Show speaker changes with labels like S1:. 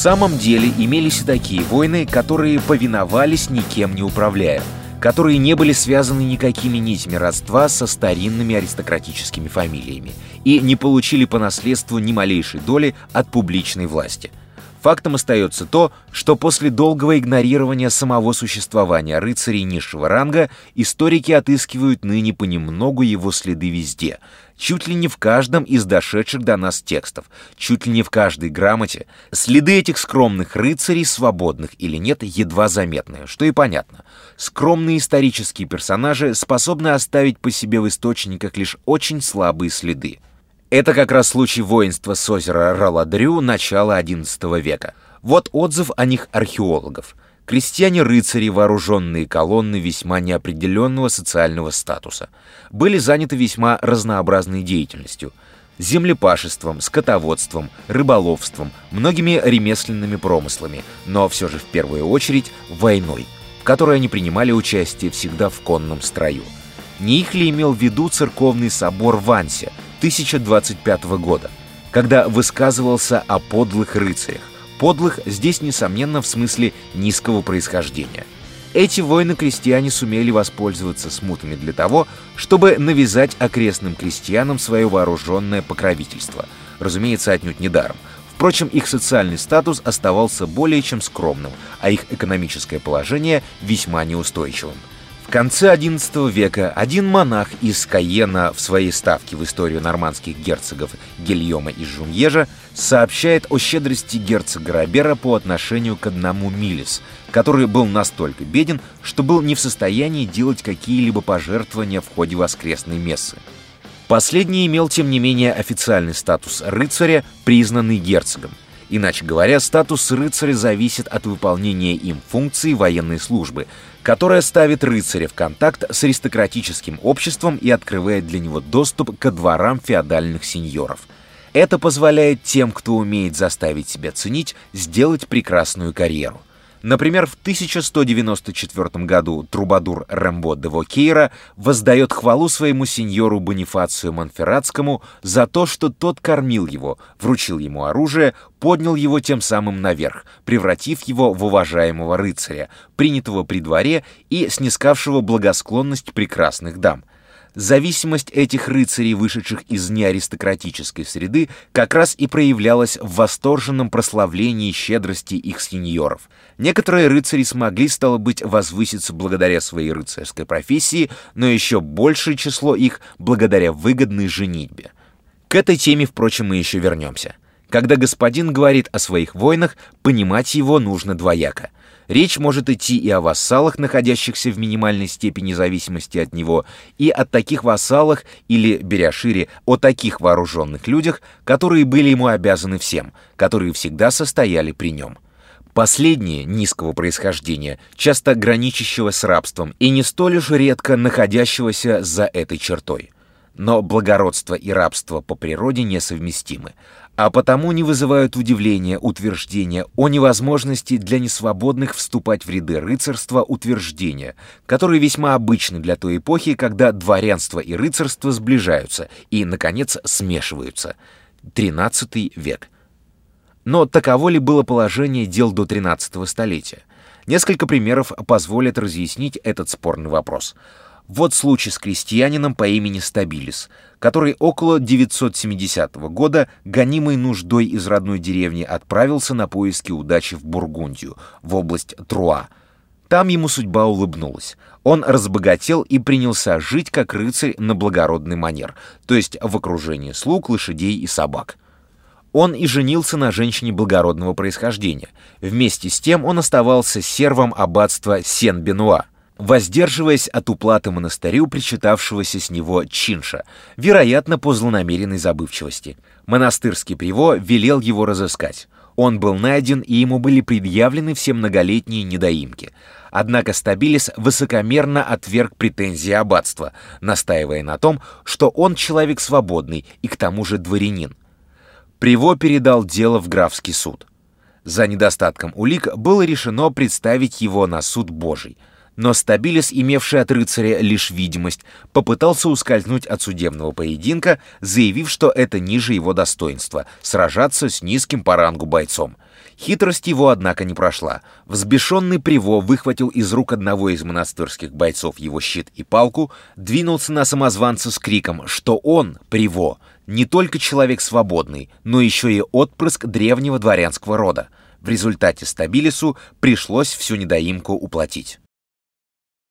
S1: самом деле имелись и такие воины, которые повиновались никем не управляя, которые не были связаны никакими нитями родства со старинными аристократическими фамилиями и не получили по наследству ни малейшей доли от публичной власти. Фактом остается то, что после долгого игнорирования самого существования рыцарей низшего ранга историки отыскивают ныне понемногу его следы везде, чуть ли не в каждом из дошедших до нас текстов, чуть ли не в каждой грамоте. Следы этих скромных рыцарей, свободных или нет, едва заметны, что и понятно. Скромные исторические персонажи способны оставить по себе в источниках лишь очень слабые следы. Это как раз случай воинства с озера Раладрю начала XI века. Вот отзыв о них археологов. Крестьяне-рыцари, вооруженные колонны весьма неопределенного социального статуса, были заняты весьма разнообразной деятельностью – землепашеством, скотоводством, рыболовством, многими ремесленными промыслами, но все же в первую очередь войной, в которой они принимали участие всегда в конном строю. Не их ли имел в виду церковный собор в Ансе – 1025 года, когда высказывался о подлых рыцарях. Подлых здесь, несомненно, в смысле низкого происхождения. Эти воины-крестьяне сумели воспользоваться смутами для того, чтобы навязать окрестным крестьянам свое вооруженное покровительство. Разумеется, отнюдь недаром. Впрочем, их социальный статус оставался более чем скромным, а их экономическое положение весьма неустойчивым. Конце XI века один монах из Каена в своей ставке в историю нормандских герцогов Гильома и Жумьежа сообщает о щедрости герцога Робера по отношению к одному Милис, который был настолько беден, что был не в состоянии делать какие-либо пожертвования в ходе воскресной мессы. Последний имел, тем не менее, официальный статус рыцаря, признанный герцогом. Иначе говоря, статус рыцаря зависит от выполнения им функций военной службы, которая ставит рыцаря в контакт с аристократическим обществом и открывает для него доступ ко дворам феодальных сеньоров. Это позволяет тем, кто умеет заставить себя ценить, сделать прекрасную карьеру. Например, в 1194 году трубадур Рембо де Вокейра воздает хвалу своему сеньору Бонифацию Монферратскому за то, что тот кормил его, вручил ему оружие, поднял его тем самым наверх, превратив его в уважаемого рыцаря, принятого при дворе и снискавшего благосклонность прекрасных дам. Зависимость этих рыцарей, вышедших из неаристократической среды, как раз и проявлялась в восторженном прославлении щедрости их сеньоров. Некоторые рыцари смогли, стало быть, возвыситься благодаря своей рыцарской профессии, но еще большее число их благодаря выгодной женитьбе. К этой теме, впрочем, мы еще вернемся. Когда господин говорит о своих войнах, понимать его нужно двояко — Речь может идти и о вассалах, находящихся в минимальной степени зависимости от него, и о таких вассалах, или, беря шире, о таких вооруженных людях, которые были ему обязаны всем, которые всегда состояли при нем. Последние, низкого происхождения, часто граничащего с рабством и не столь уж редко находящегося за этой чертой. Но благородство и рабство по природе несовместимы а потому не вызывают удивления утверждения о невозможности для несвободных вступать в ряды рыцарства утверждения, которые весьма обычны для той эпохи, когда дворянство и рыцарство сближаются и, наконец, смешиваются. XIII век. Но таково ли было положение дел до XIII столетия? Несколько примеров позволят разъяснить этот спорный вопрос – вот случай с крестьянином по имени Стабилис, который около 970 года, гонимой нуждой из родной деревни, отправился на поиски удачи в Бургундию, в область Труа. Там ему судьба улыбнулась. Он разбогател и принялся жить как рыцарь на благородный манер, то есть в окружении слуг, лошадей и собак. Он и женился на женщине благородного происхождения. Вместе с тем он оставался сервом аббатства Сен-Бенуа воздерживаясь от уплаты монастырю причитавшегося с него чинша, вероятно, по злонамеренной забывчивости. Монастырский приво велел его разыскать. Он был найден, и ему были предъявлены все многолетние недоимки. Однако Стабилис высокомерно отверг претензии аббатства, настаивая на том, что он человек свободный и к тому же дворянин. Приво передал дело в графский суд. За недостатком улик было решено представить его на суд Божий — но Стабилис, имевший от рыцаря лишь видимость, попытался ускользнуть от судебного поединка, заявив, что это ниже его достоинства — сражаться с низким по рангу бойцом. Хитрость его, однако, не прошла. Взбешенный Приво выхватил из рук одного из монастырских бойцов его щит и палку, двинулся на самозванца с криком, что он, Приво, не только человек свободный, но еще и отпрыск древнего дворянского рода. В результате Стабилису пришлось всю недоимку уплатить.